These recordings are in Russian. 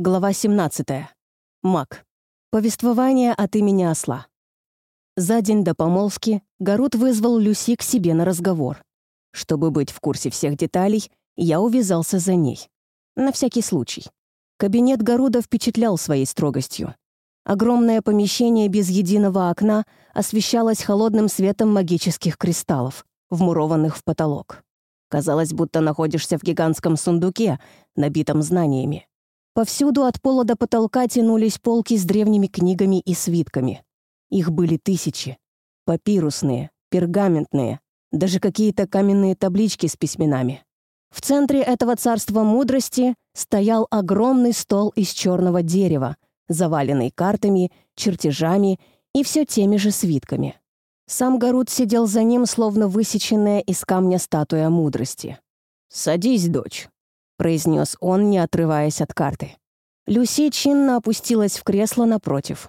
Глава 17. Мак. Повествование от имени осла. За день до помолвки Гарут вызвал Люси к себе на разговор. Чтобы быть в курсе всех деталей, я увязался за ней. На всякий случай. Кабинет Гаруда впечатлял своей строгостью. Огромное помещение без единого окна освещалось холодным светом магических кристаллов, вмурованных в потолок. Казалось, будто находишься в гигантском сундуке, набитом знаниями. Повсюду от пола до потолка тянулись полки с древними книгами и свитками. Их были тысячи. Папирусные, пергаментные, даже какие-то каменные таблички с письменами. В центре этого царства мудрости стоял огромный стол из черного дерева, заваленный картами, чертежами и все теми же свитками. Сам Гарут сидел за ним, словно высеченная из камня статуя мудрости. «Садись, дочь», произнес он, не отрываясь от карты. Люси чинно опустилась в кресло напротив.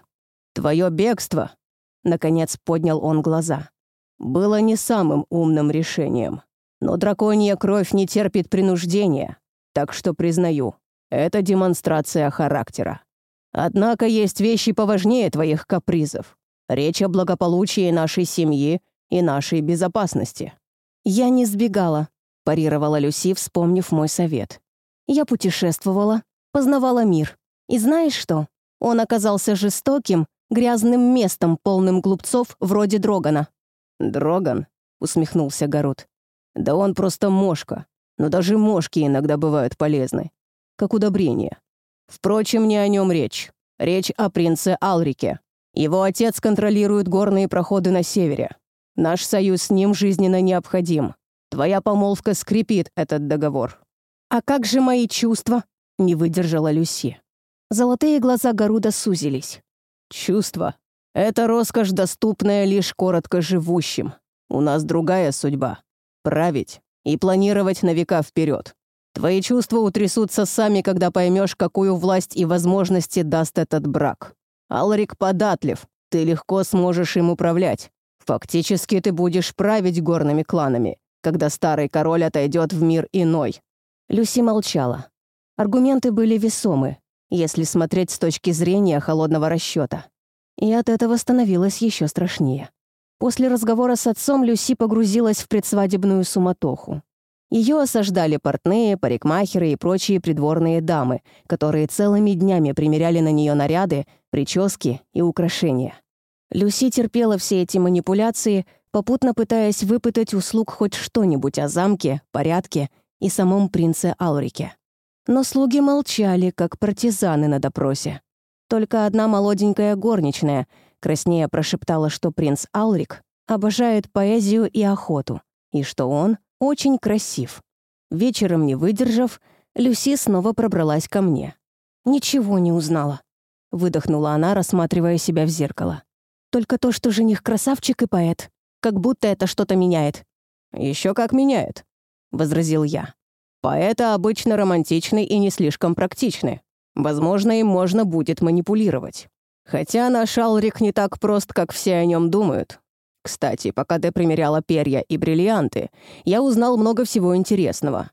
«Твое бегство!» — наконец поднял он глаза. «Было не самым умным решением. Но драконья кровь не терпит принуждения, так что признаю, это демонстрация характера. Однако есть вещи поважнее твоих капризов. Речь о благополучии нашей семьи и нашей безопасности». «Я не сбегала», парировала Люси, вспомнив мой совет. «Я путешествовала, познавала мир. И знаешь что? Он оказался жестоким, грязным местом, полным глупцов вроде Дрогана». «Дроган?» — усмехнулся Город. «Да он просто мошка. Но даже мошки иногда бывают полезны. Как удобрение. Впрочем, не о нем речь. Речь о принце Алрике. Его отец контролирует горные проходы на севере. Наш союз с ним жизненно необходим. Твоя помолвка скрепит этот договор». «А как же мои чувства?» — не выдержала Люси. Золотые глаза Гаруда сузились. «Чувства — это роскошь, доступная лишь коротко живущим. У нас другая судьба — править и планировать на века вперед. Твои чувства утрясутся сами, когда поймешь, какую власть и возможности даст этот брак. Алрик податлив, ты легко сможешь им управлять. Фактически ты будешь править горными кланами, когда старый король отойдет в мир иной». Люси молчала. Аргументы были весомы, если смотреть с точки зрения холодного расчета. И от этого становилось еще страшнее. После разговора с отцом Люси погрузилась в предсвадебную суматоху. Ее осаждали портные, парикмахеры и прочие придворные дамы, которые целыми днями примеряли на нее наряды, прически и украшения. Люси терпела все эти манипуляции, попутно пытаясь выпытать услуг хоть что-нибудь о замке, порядке и самом принце Алрике. Но слуги молчали, как партизаны на допросе. Только одна молоденькая горничная краснея прошептала, что принц Алрик обожает поэзию и охоту, и что он очень красив. Вечером, не выдержав, Люси снова пробралась ко мне. «Ничего не узнала», — выдохнула она, рассматривая себя в зеркало. «Только то, что жених красавчик и поэт. Как будто это что-то меняет». Еще как меняет», — возразил я. «Поэты обычно романтичны и не слишком практичны. Возможно, им можно будет манипулировать. Хотя наш Алрик не так прост, как все о нем думают. Кстати, пока ты примеряла перья и бриллианты, я узнал много всего интересного.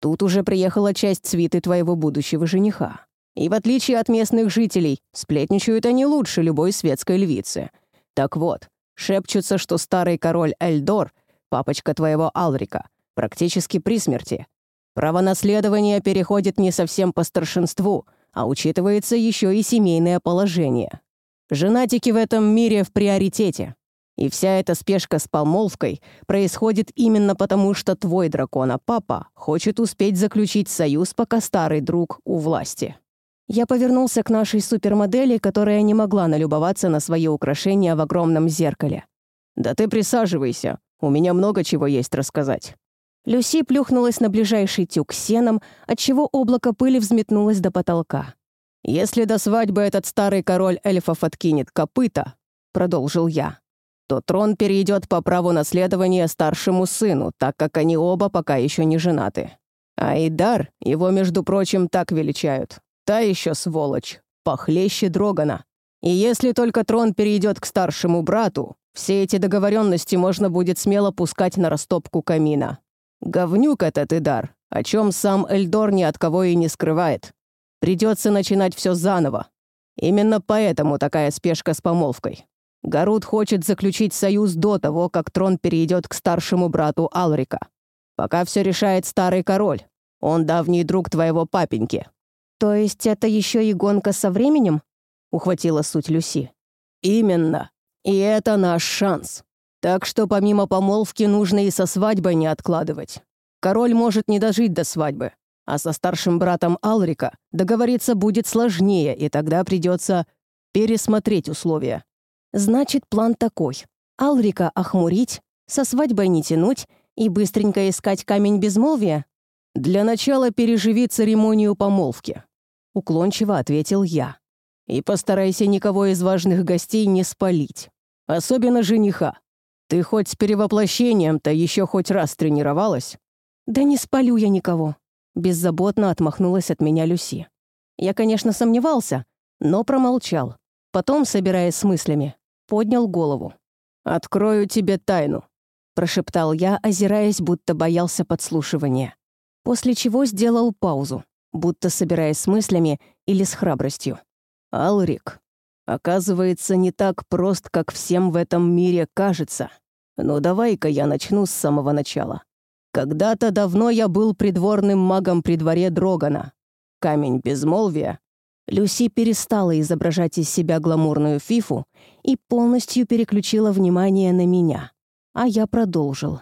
Тут уже приехала часть свиты твоего будущего жениха. И в отличие от местных жителей, сплетничают они лучше любой светской львицы. Так вот, Шепчутся, что старый король Эльдор, папочка твоего Алрика, практически при смерти. Право наследования переходит не совсем по старшинству, а учитывается еще и семейное положение. Женатики в этом мире в приоритете. И вся эта спешка с помолвкой происходит именно потому, что твой дракона-папа хочет успеть заключить союз, пока старый друг у власти. Я повернулся к нашей супермодели, которая не могла налюбоваться на свои украшения в огромном зеркале. «Да ты присаживайся, у меня много чего есть рассказать». Люси плюхнулась на ближайший тюк сеном, отчего облако пыли взметнулось до потолка. «Если до свадьбы этот старый король эльфов откинет копыта», — продолжил я, то трон перейдет по праву наследования старшему сыну, так как они оба пока еще не женаты. А Идар, его, между прочим, так величают. Та еще сволочь, похлеще Дрогана. И если только трон перейдет к старшему брату, все эти договоренности можно будет смело пускать на растопку камина. Говнюк этот Идар, о чем сам Эльдор ни от кого и не скрывает. Придется начинать все заново. Именно поэтому такая спешка с помолвкой. Гарут хочет заключить союз до того, как трон перейдет к старшему брату Алрика. Пока все решает старый король. Он давний друг твоего папеньки». «То есть это еще и гонка со временем?» — ухватила суть Люси. «Именно. И это наш шанс. Так что помимо помолвки нужно и со свадьбой не откладывать. Король может не дожить до свадьбы, а со старшим братом Алрика договориться будет сложнее, и тогда придется пересмотреть условия. Значит, план такой. Алрика охмурить, со свадьбой не тянуть и быстренько искать камень безмолвия? Для начала переживи церемонию помолвки, уклончиво ответил я. И постарайся никого из важных гостей не спалить, особенно жениха. Ты хоть с перевоплощением-то еще хоть раз тренировалась? Да не спалю я никого, Беззаботно отмахнулась от меня Люси. Я, конечно, сомневался, но промолчал. Потом, собираясь с мыслями, поднял голову. «Открою тебе тайну», — прошептал я, озираясь, будто боялся подслушивания. После чего сделал паузу, будто собираясь с мыслями или с храбростью. «Алрик, оказывается, не так прост, как всем в этом мире кажется. Но давай-ка я начну с самого начала. Когда-то давно я был придворным магом при дворе Дрогана. Камень безмолвия. Люси перестала изображать из себя гламурную фифу и полностью переключила внимание на меня. А я продолжил.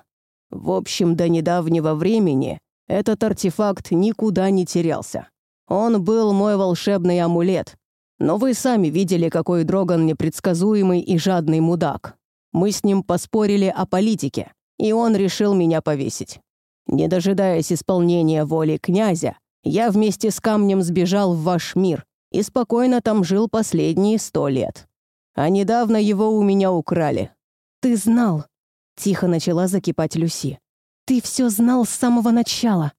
В общем, до недавнего времени этот артефакт никуда не терялся. Он был мой волшебный амулет. Но вы сами видели, какой Дроган непредсказуемый и жадный мудак. Мы с ним поспорили о политике и он решил меня повесить. Не дожидаясь исполнения воли князя, я вместе с камнем сбежал в ваш мир и спокойно там жил последние сто лет. А недавно его у меня украли. «Ты знал», — тихо начала закипать Люси. «Ты все знал с самого начала».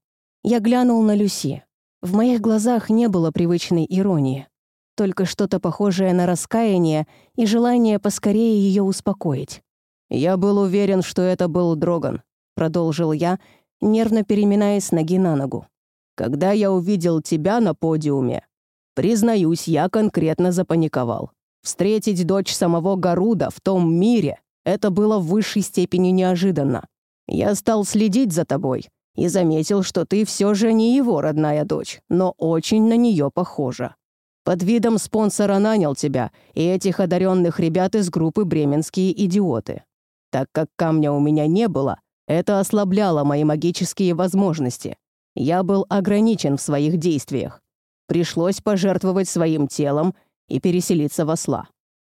Я глянул на Люси. В моих глазах не было привычной иронии, только что-то похожее на раскаяние и желание поскорее ее успокоить. «Я был уверен, что это был Дроган», — продолжил я, нервно переминаясь ноги на ногу. «Когда я увидел тебя на подиуме, признаюсь, я конкретно запаниковал. Встретить дочь самого Гаруда в том мире — это было в высшей степени неожиданно. Я стал следить за тобой и заметил, что ты все же не его родная дочь, но очень на нее похожа. Под видом спонсора нанял тебя и этих одаренных ребят из группы «Бременские идиоты». Так как камня у меня не было, это ослабляло мои магические возможности. Я был ограничен в своих действиях. Пришлось пожертвовать своим телом и переселиться в осла.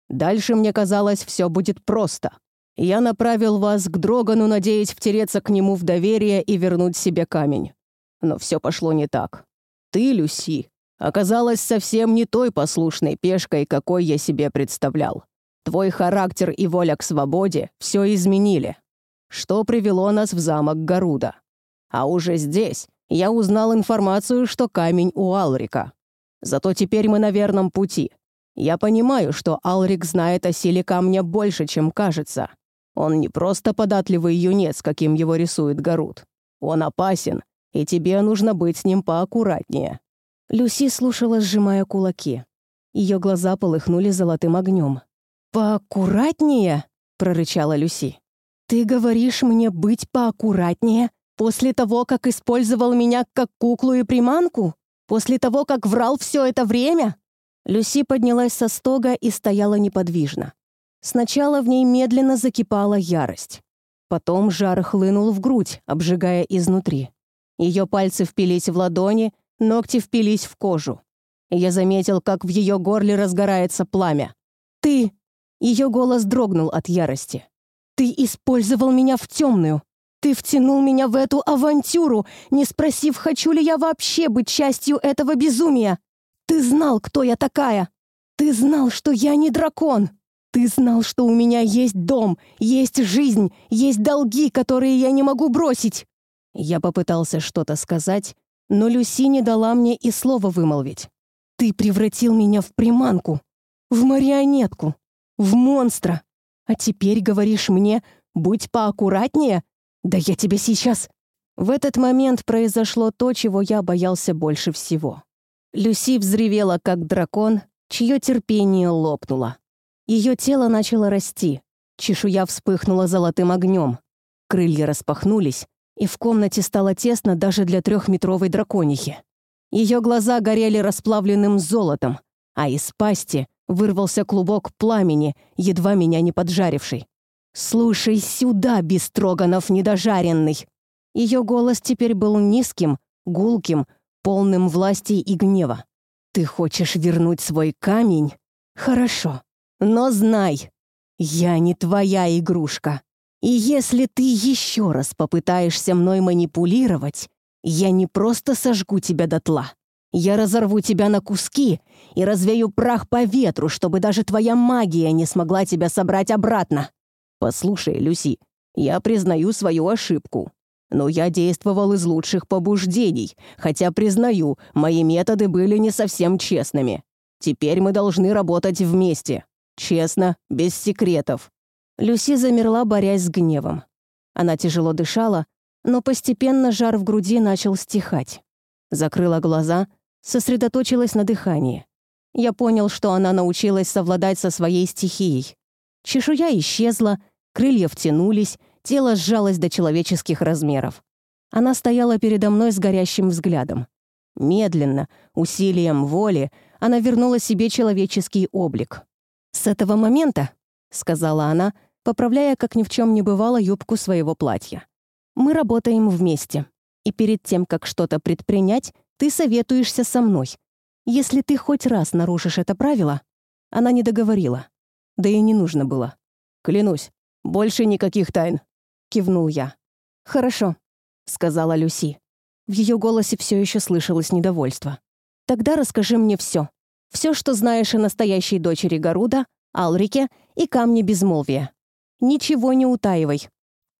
Дальше мне казалось, все будет просто. Я направил вас к Дрогану, надеясь втереться к нему в доверие и вернуть себе камень. Но все пошло не так. Ты, Люси, оказалась совсем не той послушной пешкой, какой я себе представлял. Твой характер и воля к свободе все изменили. Что привело нас в замок Гаруда. А уже здесь я узнал информацию, что камень у Алрика. Зато теперь мы на верном пути. Я понимаю, что Алрик знает о силе камня больше, чем кажется. Он не просто податливый юнец, каким его рисует Гарут. Он опасен, и тебе нужно быть с ним поаккуратнее». Люси слушала, сжимая кулаки. Ее глаза полыхнули золотым огнем. «Поаккуратнее?» — прорычала Люси. «Ты говоришь мне быть поаккуратнее после того, как использовал меня как куклу и приманку? После того, как врал все это время?» Люси поднялась со стога и стояла неподвижно. Сначала в ней медленно закипала ярость. Потом жар хлынул в грудь, обжигая изнутри. Ее пальцы впились в ладони, ногти впились в кожу. Я заметил, как в ее горле разгорается пламя. «Ты ее голос дрогнул от ярости. «Ты использовал меня в темную. Ты втянул меня в эту авантюру, не спросив, хочу ли я вообще быть частью этого безумия. Ты знал, кто я такая. Ты знал, что я не дракон. Ты знал, что у меня есть дом, есть жизнь, есть долги, которые я не могу бросить». Я попытался что-то сказать, но Люси не дала мне и слова вымолвить. «Ты превратил меня в приманку, в марионетку, в монстра. А теперь говоришь мне, будь поаккуратнее? Да я тебе сейчас...» В этот момент произошло то, чего я боялся больше всего. Люси взревела, как дракон, чье терпение лопнуло. Ее тело начало расти, чешуя вспыхнула золотым огнем, крылья распахнулись, и в комнате стало тесно даже для трехметровой драконихи. Ее глаза горели расплавленным золотом, а из пасти вырвался клубок пламени, едва меня не поджаривший. «Слушай сюда, Бестроганов недожаренный!» Ее голос теперь был низким, гулким, полным власти и гнева. «Ты хочешь вернуть свой камень? Хорошо. Но знай, я не твоя игрушка. И если ты еще раз попытаешься мной манипулировать, я не просто сожгу тебя дотла. Я разорву тебя на куски и развею прах по ветру, чтобы даже твоя магия не смогла тебя собрать обратно. Послушай, Люси, я признаю свою ошибку. Но я действовал из лучших побуждений, хотя, признаю, мои методы были не совсем честными. Теперь мы должны работать вместе. Честно, без секретов. Люси замерла, борясь с гневом. Она тяжело дышала, но постепенно жар в груди начал стихать. Закрыла глаза, сосредоточилась на дыхании. Я понял, что она научилась совладать со своей стихией. Чешуя исчезла, крылья втянулись, тело сжалось до человеческих размеров. Она стояла передо мной с горящим взглядом. Медленно, усилием воли, она вернула себе человеческий облик. «С этого момента», — сказала она, — поправляя, как ни в чем не бывало, юбку своего платья. «Мы работаем вместе, и перед тем, как что-то предпринять, ты советуешься со мной. Если ты хоть раз нарушишь это правило...» Она не договорила. Да и не нужно было. «Клянусь, больше никаких тайн», — кивнул я. «Хорошо», — сказала Люси. В ее голосе все еще слышалось недовольство. «Тогда расскажи мне все. Все, что знаешь о настоящей дочери Гаруда, Алрике и Камне Безмолвия. Ничего не утаивай.